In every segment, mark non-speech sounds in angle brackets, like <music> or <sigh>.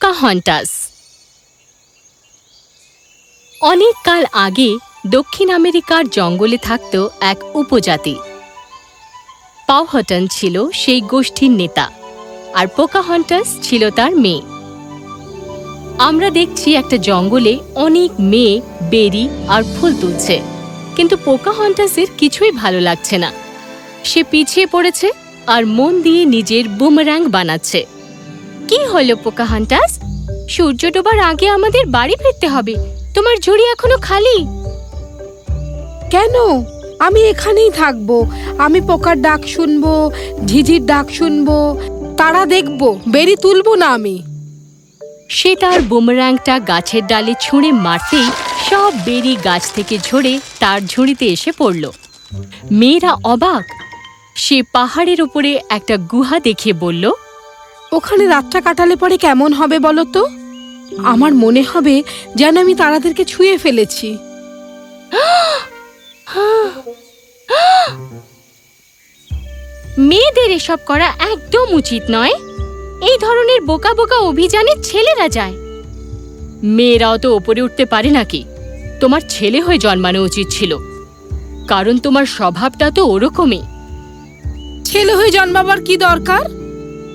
Pocahontas অনেক কাল আগে দক্ষিণ আমেরিকার জঙ্গলে থাকত এক উপজাতি। পাওহটন ছিল সেই গোষ্ঠীর নেতা, আর পোকাহন্টাস ছিল তার মেয়ে। আমরা দেখছি একটা জঙ্গলে অনেক মেয়ে, বেরি আর ফুল তুলছে, কিন্তু পোকাহন্টাসের কিছুই ভালো লাগছে না। সে পিছিয়ে পড়েছে আর মন দিয়ে নিজের বুমরাং বানাচ্ছে। কি হলো পোকা হান্টাস? সূর্য ডোবার আগে আমাদের বাড়ি ফিরতে হবে। তোমার ঝুড়ি এখনও খালি? কেন? আমি এখানেই থাকব। আমি পোকার ডাক শুনব ঝিঝির ডাক শুনব তারা দেখব বেরি তুলবো না আমি। সে তার বুমরাংটা গাছের ডালে ছুঁড়ে মারতেই সব বেরি গাছ থেকে ঝরে তার ঝুড়িতে এসে পড়ল। মেয়েরা অবাক। সে পাহাড়ের উপরে একটা গুহা দেখে বলল ওখানে রাতটা কাটালে পরে কেমন হবে বলো তো? আমার মনে হবে যেন আমি তারাদেরকে ছুঁয়ে ফেলেছি। মেয়েদের এসব করা একদম উচিত নয়। এই ধরনের বোকা বোকা অভিযানে ছেলেরা যায়। মেয়েরাও তো ওপরে উঠতে পারে নাকি? তোমার ছেলে হয়ে জন্মানো উচিত ছিল। কারণ তোমার স্বভাবটা তো ওরকমই। ছেলে হয়ে জন্মাবার কি দরকার?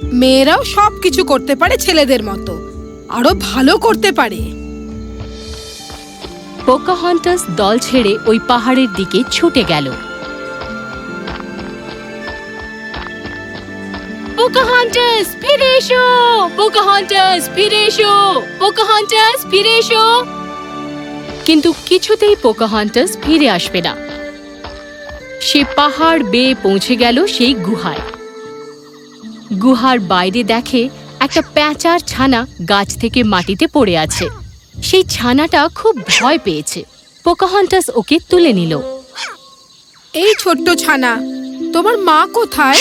মেয়েরাও সব কিছু করতে পারে ছেলেদের মতো। আরও ভালো করতে পারে। পোকাহন্টাস দল ছেড়ে ওই পাহাড়ের দিকে ছুটে গেল। পোকাহন্টাস ফিরে এসো! পোকাহন্টাস ফিরে এসো! পোকাহন্টাস ফিরে এসো! কিন্তু কিছুতেই পোকাহন্টাস ফিরে আসবে না। সে পাহাড় বেয়ে পৌঁছে গেল সেই গুহায়। গুহার বাইরে দেখে একটা প্যাঁচার ছানা গাছ থেকে মাটিতে পড়ে আছে। সেই ছানাটা খুব ভয় পেয়েছে। পোকাহন্টাস ওকে তুলে নিল। এই ছোট্ট ছানা তোমার মা কোথায়?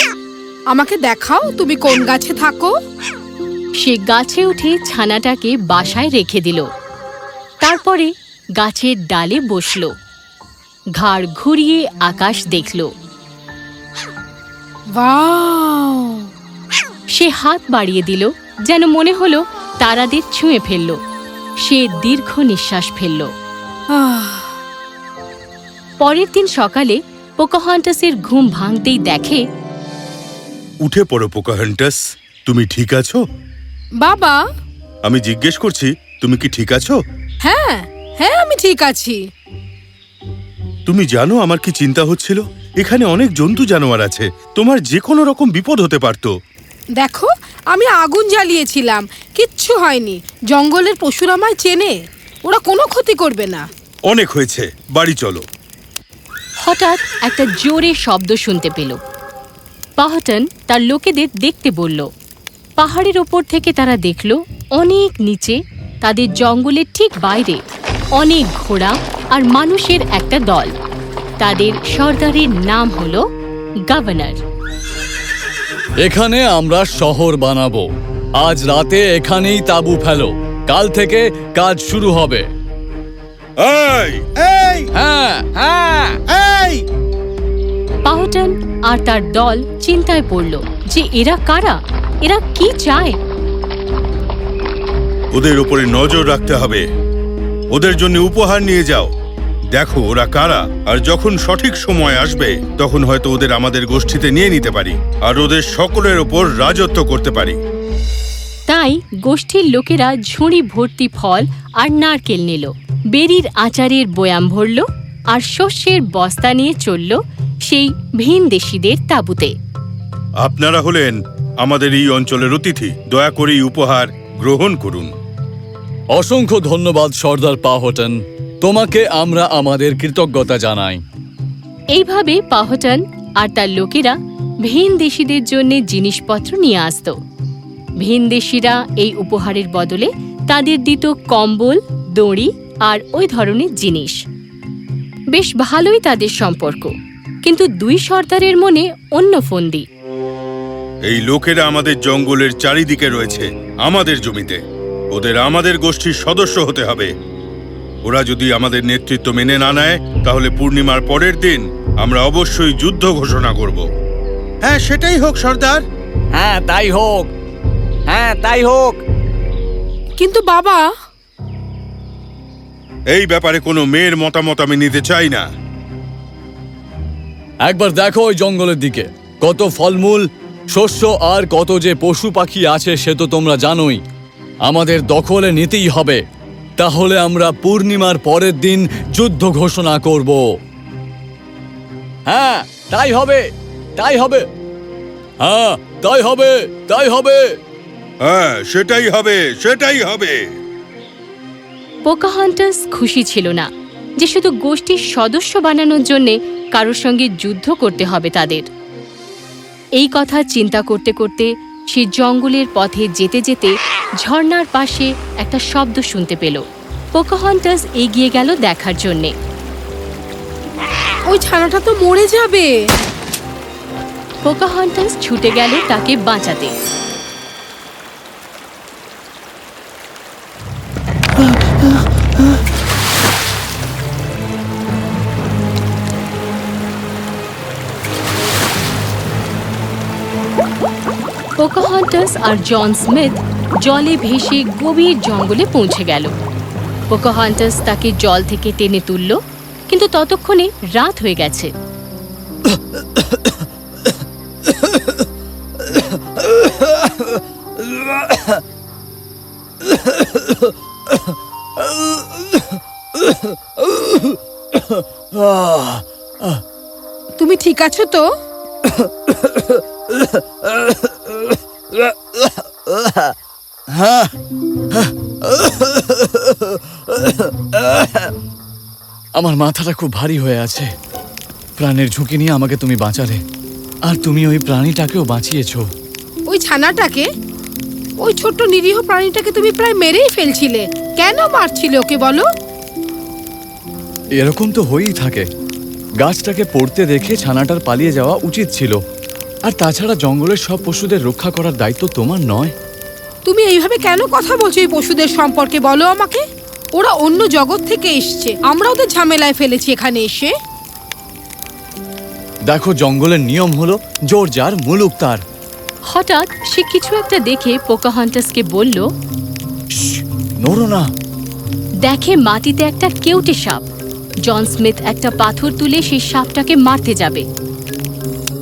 আমাকে দেখাও তুমি কোন গাছে থাকো। সে গাছে উঠে ছানাটাকে বাসায় রেখে দিল। তারপরে গাছের ডালে বসল। ঘাড় ঘুরিয়ে আকাশ দেখল। সে হাত বাড়িয়ে দিল যেন মনে হলো তারাদের ছুঁয়ে ফেলল। সে দীর্ঘ নিঃশ্বাস ফেলল। আহ, পরের দিন সকালে পোকাহন্টাসের ঘুম ভাঙতেই দেখে উঠে পড়ো পোকাহান্টাস তুমি ঠিক আছো? বাবা! আমি জিজ্ঞেস করছি তুমি কি ঠিক আছো? হ্যাঁ হ্যাঁ আমি ঠিক আছি। তুমি জানো আমার কি চিন্তা হচ্ছিল? এখানে অনেক জন্তু জানোয়ার আছে। তোমার যে কোনো রকম বিপদ হতে পারত। দেখো আমি আগুন জ্বালিয়েছিলাম। কিচ্ছু হয়নি। জঙ্গলের পশুরা আমায় চেনে। ওরা কোনো ক্ষতি করবে না। অনেক হয়েছে। বাড়ি চলো। হঠাৎ একটা জোরে শব্দ শুনতে পেল। পাহাটন তার লোকেদের দেখতে বলল। পাহাড়ের ওপর থেকে তারা দেখল অনেক নিচে তাদের জঙ্গলের ঠিক বাইরে অনেক ঘোড়া আর মানুষের একটা দল। তাদের সর্দারের নাম হল গভর্নর। এখানে আমরা শহর বানাবো। আজ রাতে এখানেই তাবু ফেলো। কাল থেকে কাজ শুরু হবে। এই! এই! হ্যাঁ। হ্যাঁ! পাহটন আর তার দল চিন্তায় পড়ল যে এরা কারা? এরা কি চায়? ওদের উপরে নজর রাখতে হবে। ওদের জন্য উপহার নিয়ে যাও। দেখো ওরা কারা। আর যখন সঠিক সময় আসবে তখন হয়তো ওদের আমাদের গোষ্ঠীতে নিয়ে নিতে পারি। আর ওদের সকলের ওপর রাজত্ব করতে পারি। তাই গোষ্ঠীর লোকেরা ঝুড়ি ভর্তি ফল আর নারকেল নিল। বেরির আচারের বয়াম ভরল আর শস্যের বস্তা নিয়ে চলল সেই ভিনদেশীদের তাঁবুতে। আপনারা হলেন আমাদের এই অঞ্চলের অতিথি। দয়া করে উপহার গ্রহণ করুন। অসংখ্য ধন্যবাদ সর্দার পাহটন। তোমাকে আমরা আমাদের কৃতজ্ঞতা জানাই। এইভাবে পাহটন আর তার লোকেরা ভিনদেশীদের জন্য জিনিসপত্র নিয়ে আসত। ভিনদেশীরা এই উপহারের বদলে তাদের দিত কম্বল দড়ি আর ওই ধরনের জিনিস। বেশ ভালোই তাদের সম্পর্ক কিন্তু দুই সর্দারের মনে অন্য ফন্দি। এই লোকেরা আমাদের জঙ্গলের চারিদিকে রয়েছে আমাদের জমিতে। ওদের আমাদের গোষ্ঠীর সদস্য হতে হবে। ওরা যদি আমাদের নেতৃত্ব মেনে না নেয় তাহলে পূর্ণিমার পরের দিন আমরা অবশ্যই যুদ্ধ ঘোষণা করব। হ্যাঁ সেটাই হোক সর্দার। হ্যাঁ তাই হোক। হ্যাঁ তাই হোক। কিন্তু বাবা এই ব্যাপারে কোনো মেয়ের মতামত আমি নিতে চাই না। একবার দেখো ওই জঙ্গলের দিকে। কত ফলমূল শস্য আর কত যে পশু পাখি আছে সে তো তোমরা জানোই। আমাদের দখলে নিতেই হবে। তাহলে আমরা পূর্ণিমার পরের দিন যুদ্ধ ঘোষণা করব। হ্যাঁ তাই হবে তাই হবে। হ্যাঁ তাই হবে তাই হবে। হ্যাঁ সেটাই হবে সেটাই হবে। পোকাহন্টাস খুশি ছিল না যে শুধু গোষ্ঠীর সদস্য বানানোর জন্যে কারোর সঙ্গে যুদ্ধ করতে হবে তাদের। এই কথা চিন্তা করতে করতে সে জঙ্গলের পথে যেতে যেতে ঝর্ণার পাশে একটা শব্দ শুনতে পেল। পোকাহন্টাস এগিয়ে গেল দেখার জন্যে। ওই ছানাটা তো মরে যাবে। পোকাহন্টাস ছুটে গেল তাকে বাঁচাতে। পোকাহন্টাস আর জন স্মিথ জলে ভেসে গভীর জঙ্গলে পৌঁছে গেল। পোকাহন্টাস তাকে জল থেকে টেনে তুলল কিন্তু ততক্ষণে রাত হয়ে গেছে। তুমি ঠিক আছো তো? <laughs> আমার মাথাটা খুব ভারী হয়ে আছে। প্রাণের ঝুঁকি নিয়ে আমাকে তুমি বাঁচালে। আর তুমি ওই প্রাণীটাকেও বাঁচিয়েছো। ওই ছানাটাকে? ওই ছোট্ট নিরীহ প্রাণীটাকে তুমি প্রায় মেরেই ফেলছিলে। কেন মারছিলে ওকে বলো? এরকম তো হয়েই থাকে। গাছটাকে পড়তে দেখে ছানাটার পালিয়ে যাওয়া উচিত ছিল। আর তাছাড়া জঙ্গলের সব পশুদের রক্ষা করার দায়িত্ব তোমার নয়। তুমি এইভাবে কেন কথা বলছো এই পশুদের সম্পর্কে? বলো আমাকে। ওরা অন্য জগৎ থেকে এসছে। আমরা ওদের ঝামেলায় ফেলেছি এখানে এসে। দেখো জঙ্গলের নিয়ম হলো জোর যার মুলুক তার। হঠাৎ সে কিছু একটা দেখে পোকাহন্টাসকে বলল নড়ো না। দেখে মাটিতে একটা কেউটে সাপ। জন স্মিথ একটা পাথর তুলে সেই সাপটাকে মারতে যাবে।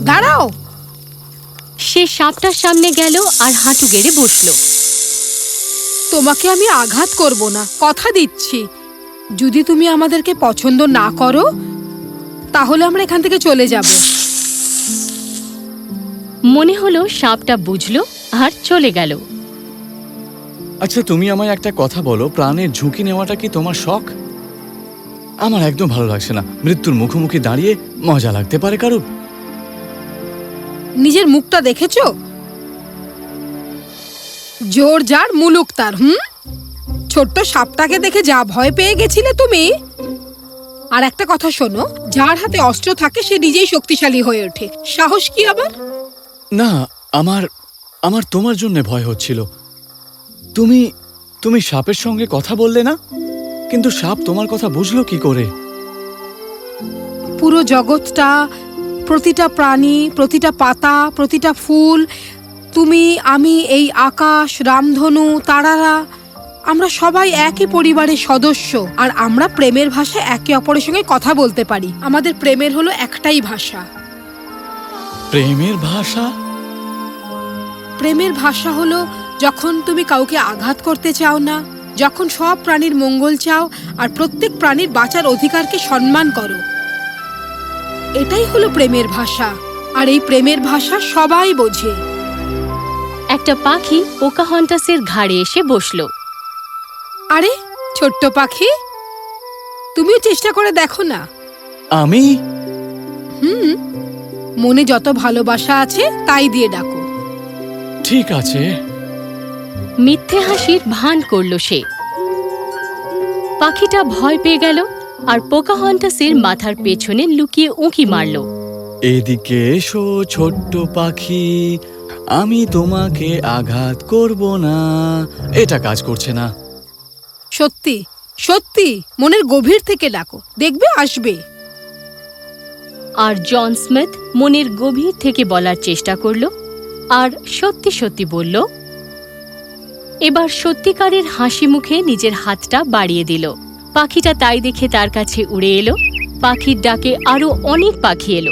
দাঁড়াও! সে সাপটার সামনে গেল আর হাঁটু গেড়ে বসল। তোমাকে আমি আঘাত করব না কথা দিচ্ছি। যদি তুমি আমাদেরকে পছন্দ না করো তাহলে আমরা এখান থেকে চলে যাব। মনে হলো সাপটা বুঝলো আর চলে গেল। আচ্ছা তুমি আমায় একটা কথা বলো প্রাণের ঝুঁকি নেওয়াটা কি তোমার শখ? আমার একদম ভালো লাগছে না। মৃত্যুর মুখোমুখি দাঁড়িয়ে মজা লাগতে পারে কারুর? নিজের মুখটা দেখেছ? জোর যার মুলুক তার হুম? ছোট্ট সাপটাকে দেখে যা ভয় পেয়ে গেছিলে তুমি? আর একটা কথা শোনো যার হাতে অস্ত্র থাকে সে নিজেই শক্তিশালী হয়ে ওঠে। সাহস কি আবার? না আমার আমার তোমার জন্য ভয় হচ্ছিল। তুমি তুমি সাপের সঙ্গে কথা বললে না? কিন্তু সাপ তোমার কথা বুঝলো কি করে? পুরো জগৎটা প্রতিটা প্রাণী প্রতিটা পাতা প্রতিটা ফুল তুমি আমি এই আকাশ রামধনু তারারা আমরা সবাই একই পরিবারের সদস্য আর আমরা প্রেমের ভাষা একে অপরের সঙ্গে কথা বলতে পারি। আমাদের প্রেমের হলো একটাই ভাষা। প্রেমের ভাষা? প্রেমের ভাষা হলো যখন তুমি কাউকে আঘাত করতে চাও না যখন সব প্রাণীর মঙ্গল চাও আর প্রত্যেক প্রাণীর বাঁচার অধিকারকে সম্মান করো। এটাই হলো প্রেমের ভাষা আর এই প্রেমের ভাষা সবাই বোঝে। একটা পাখি পোকাহন্টাসের ঘাড়ে এসে বসল। আরে ছোট্ট পাখি তুমিও চেষ্টা করে দেখো না। আমি? হুম মনে যত ভালোবাসা আছে তাই দিয়ে ডাকো। ঠিক আছে। মিথ্যে হাসির ভান করল সে। পাখিটা ভয় পেয়ে গেল আর পোকাহন্টাসের মাথার পেছনে লুকিয়ে উঁকি মারল। এদিকে এসো ছোট্ট পাখি। আমি তোমাকে আঘাত করব না। এটা কাজ করছে না। সত্যি সত্যি মনের গভীর থেকে ডাকো। দেখবে আসবে। আর জন স্মিথ মনের গভীর থেকে বলার চেষ্টা করল আর সত্যি সত্যি বলল এবার সত্যিকারের হাসি মুখে নিজের হাতটা বাড়িয়ে দিল। পাখিটা তাই দেখে তার কাছে উড়ে এলো। পাখির ডাকে আরও অনেক পাখি এলো।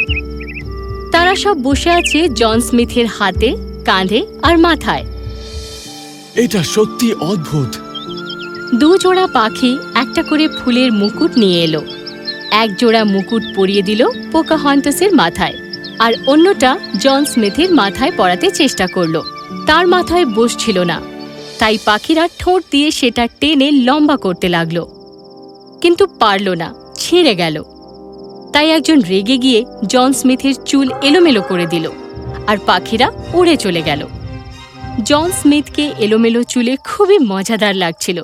তারা সব বসে আছে জন স্মিথের হাতে কাঁধে আর মাথায়। এটা সত্যি অদ্ভুত। দু জোড়া পাখি একটা করে ফুলের মুকুট নিয়ে এলো। এক জোড়া মুকুট পরিয়ে দিল পোকাহন্টাসের মাথায় আর অন্যটা জন স্মিথের মাথায় পরাতে চেষ্টা করল। তার মাথায় বসছিল না। তাই পাখিরা ঠোঁট দিয়ে সেটা টেনে লম্বা করতে লাগল। কিন্তু পারল না, ছিঁড়ে গেল। তাই একজন রেগে গিয়ে জন স্মিথের চুল এলোমেলো করে দিল আর পাখিরা উড়ে চলে গেল। জন স্মিথকে এলোমেলো চুলে খুবই মজাদার লাগছিল।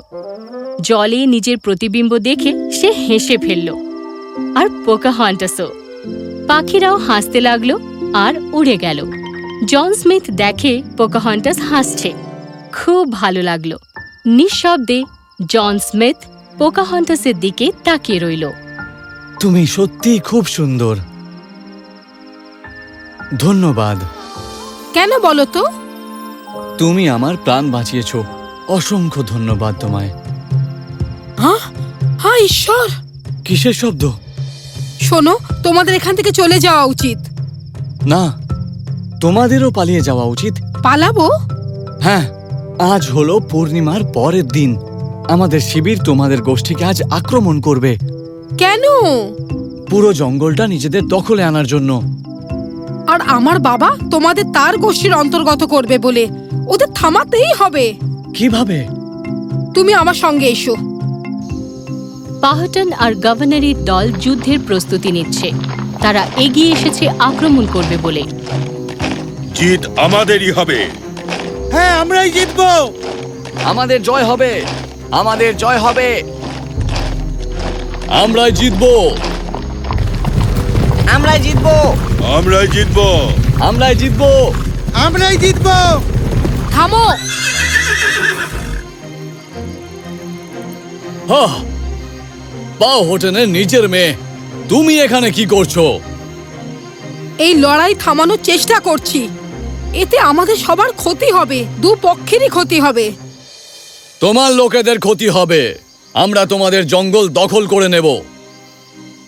জলে নিজের প্রতিবিম্ব দেখে সে হেসে ফেলল, আর পোকাহন্টাসও পাখিরাও হাসতে লাগল আর উড়ে গেল। জন স্মিথ দেখে পোকাহন্টাস হাসছে। খুব ভালো লাগল। নিঃশব্দে জন স্মিথ পোকাহন্টাসের দিকে তাকিয়ে রইল। তুমি সত্যিই খুব সুন্দর। ধন্যবাদ। কেন বলো তো? তুমি আমার প্রাণ বাঁচিয়েছ। অসংখ্য ধন্যবাদ তোমায়। হ্যাঁ? হ্যাঁ ঈশ্বর! কিসের শব্দ? শোনো তোমাদের এখান থেকে চলে যাওয়া উচিত। না তোমাদেরও পালিয়ে যাওয়া উচিত। পালাবো? হ্যাঁ আজ হলো পূর্ণিমার পরের দিন। আমাদের শিবির তোমাদের গোষ্ঠীকে আজ আক্রমণ করবে। কেন? পুরো জঙ্গলটা নিজেদের দখলে আনার জন্য। আর আমার বাবা তোমাদের তার গোষ্ঠীর অন্তর্গত করবে বলে। ওদের থামাতেই হবে। কীভাবে? তুমি আমার সঙ্গে এসো। পাহটন আর গভর্নরের দল যুদ্ধের প্রস্তুতি নিচ্ছে। তারা এগিয়ে এসেছে আক্রমণ করবে বলে। জিত আমাদেরই হবে। হ্যাঁ আমরাই জিতবো। আমাদের জয় হবে। আমাদের জয় হবে। আমরাই জিতবো। আমরাই জিতবো। আমরাই জিতবো। আমরাই জিতবো। আমরাই জিতবো। থামো! পাও হোটেলের নিচের মেয়ে। তুমি এখানে কি করছ? এই লড়াই থামানোর চেষ্টা করছি। এতে আমাদের সবার ক্ষতি হবে দু পক্ষেরই ক্ষতি হবে। তোমার লোকেদের ক্ষতি হবে। আমরা তোমাদের জঙ্গল দখল করে নেব।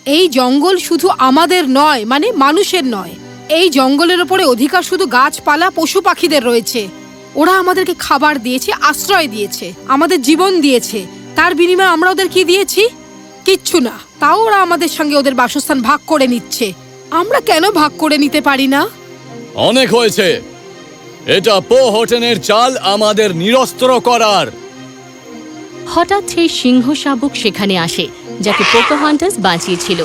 এই জঙ্গল শুধু আমাদের নয় মানে মানুষের নয়। এই জঙ্গলের ওপরে অধিকার শুধু গাছপালা পশু পাখিদের রয়েছে। ওরা আমাদেরকে খাবার দিয়েছে আশ্রয় দিয়েছে আমাদের জীবন দিয়েছে। তার বিনিময়ে আমরা ওদের কি দিয়েছি? কিচ্ছু না। তাও ওরা আমাদের সঙ্গে ওদের বাসস্থান ভাগ করে নিচ্ছে। আমরা কেন ভাগ করে নিতে পারি না? অনেক হয়েছে। এটা পো হোটেনের চাল আমাদের নিরস্ত্র করার। হঠাৎ সেই সিংহ শাবক সেখানে আসে যাকে পোকাহন্টাস বাঁচিয়েছিল।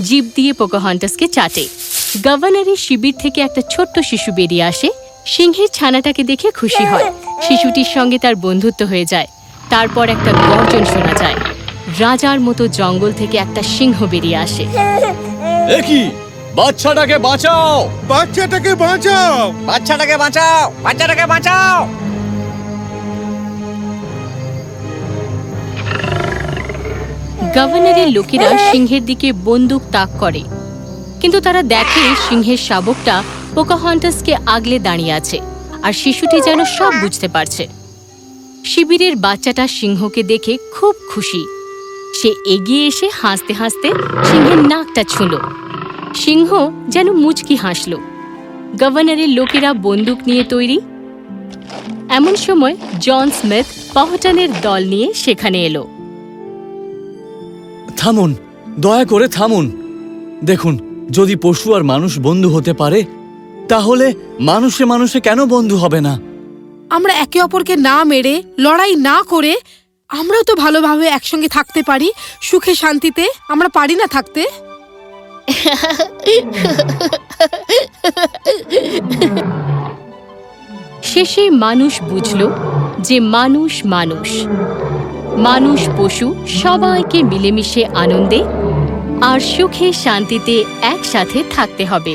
জিপ দিয়ে পোকাহন্টাসকে চাটে। গভর্নরের শিবির থেকে একটা ছোট্ট শিশু বেরিয়ে আসে। সিংহের ছানাটাকে দেখে খুশি হয়। শিশুটির সঙ্গে তার বন্ধুত্ব হয়ে যায়। তারপর একটা গর্জন শোনা যায়। রাজার মতো জঙ্গল থেকে একটা সিংহ বেরিয়ে আসে। একই বাচ্চাটাকে বাঁচাও! বাচ্চাটাকে বাঁচাও! বাচ্চাটাকে বাঁচাও! বাচ্চাটাকে বাঁচাও! গভর্নরের লোকেরা সিংহের দিকে বন্দুক তাক করে। কিন্তু তারা দেখে সিংহের শাবকটা পোকাহন্টাসকে আগলে দাঁড়িয়ে আছে, আর শিশুটি যেন সব বুঝতে পারছে। শিবিরের বাচ্চাটা সিংহকে দেখে খুব খুশি। সে এগিয়ে এসে হাসতে হাসতে সিংহের নাকটা ছুঁল। সিংহ যেন মুচকি হাসল। গভর্নরের লোকেরা বন্দুক নিয়ে তৈরি। এমন সময় জন স্মিথ পাহটানের দল নিয়ে সেখানে এলো। থামুন দয়া করে থামুন। দেখুন যদি পশু আর মানুষ বন্ধু হতে পারে তাহলে মানুষে মানুষে কেন বন্ধু হবে না? আমরা একে অপরকে না মেরে লড়াই না করে আমরাও তো ভালোভাবে একসঙ্গে থাকতে পারি সুখে শান্তিতে আমরা পারি না থাকতে। শেষে মানুষ বুঝল যে মানুষ মানুষ। মানুষ পশু সবাইকে মিলেমিশে আনন্দে আর সুখে শান্তিতে একসাথে থাকতে হবে।